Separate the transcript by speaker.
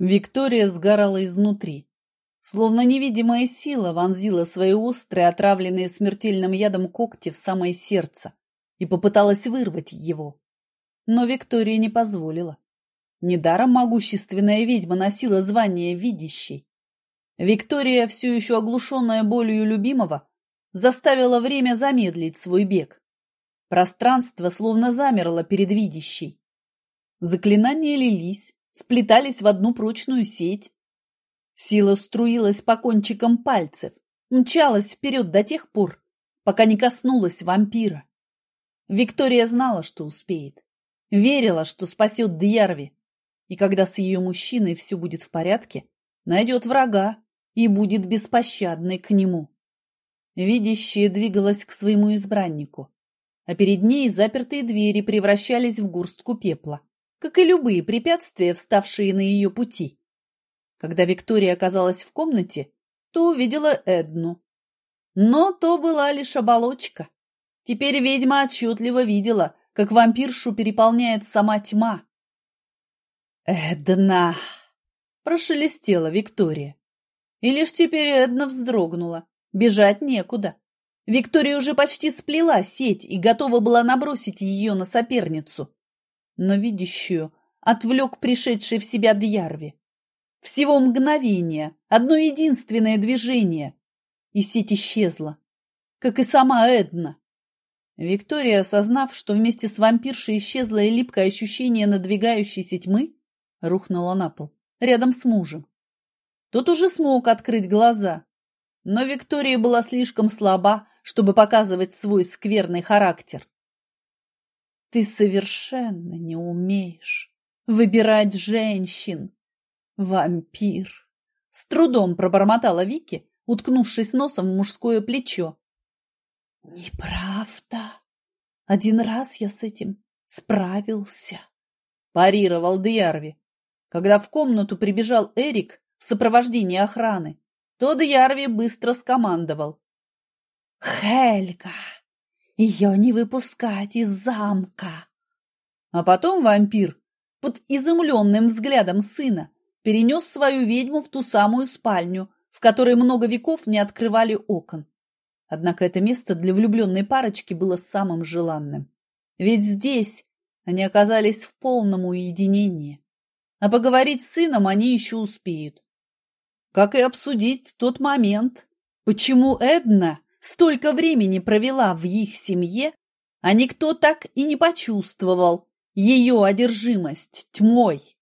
Speaker 1: Виктория сгорала изнутри. Словно невидимая сила вонзила свои острые, отравленные смертельным ядом когти в самое сердце и попыталась вырвать его. Но Виктория не позволила. Недаром могущественная ведьма носила звание видящей. Виктория, все еще оглушенная болью любимого, заставила время замедлить свой бег. Пространство словно замерло перед видящей. Заклинания лились, сплетались в одну прочную сеть. Сила струилась по кончикам пальцев, мчалась вперед до тех пор, пока не коснулась вампира. Виктория знала, что успеет, верила, что спасет Дьярви, и когда с ее мужчиной все будет в порядке, найдет врага и будет беспощадной к нему. Видящая двигалась к своему избраннику, а перед ней запертые двери превращались в горстку пепла как и любые препятствия, вставшие на ее пути. Когда Виктория оказалась в комнате, то увидела Эдну. Но то была лишь оболочка. Теперь ведьма отчетливо видела, как вампиршу переполняет сама тьма. «Эдна!» – прошелестела Виктория. И лишь теперь Эдна вздрогнула. Бежать некуда. Виктория уже почти сплела сеть и готова была набросить ее на соперницу но видящую отвлек пришедший в себя Дьярви. Всего мгновение, одно единственное движение, и сеть исчезла, как и сама Эдна. Виктория, осознав, что вместе с вампиршей исчезло и липкое ощущение надвигающейся тьмы, рухнула на пол, рядом с мужем. Тот уже смог открыть глаза, но Виктория была слишком слаба, чтобы показывать свой скверный характер. Ты совершенно не умеешь выбирать женщин. Вампир. С трудом пробормотала Вики, уткнувшись носом в мужское плечо. Неправда. Один раз я с этим справился, парировал Дьярви. Когда в комнату прибежал Эрик в сопровождении охраны, то Дьярви быстро скомандовал. «Хельга!» Ее не выпускать из замка. А потом вампир под изумленным взглядом сына перенес свою ведьму в ту самую спальню, в которой много веков не открывали окон. Однако это место для влюбленной парочки было самым желанным. Ведь здесь они оказались в полном уединении. А поговорить с сыном они еще успеют. Как и обсудить тот момент, почему Эдна столько времени провела в их семье, а никто так и не почувствовал ее одержимость тьмой.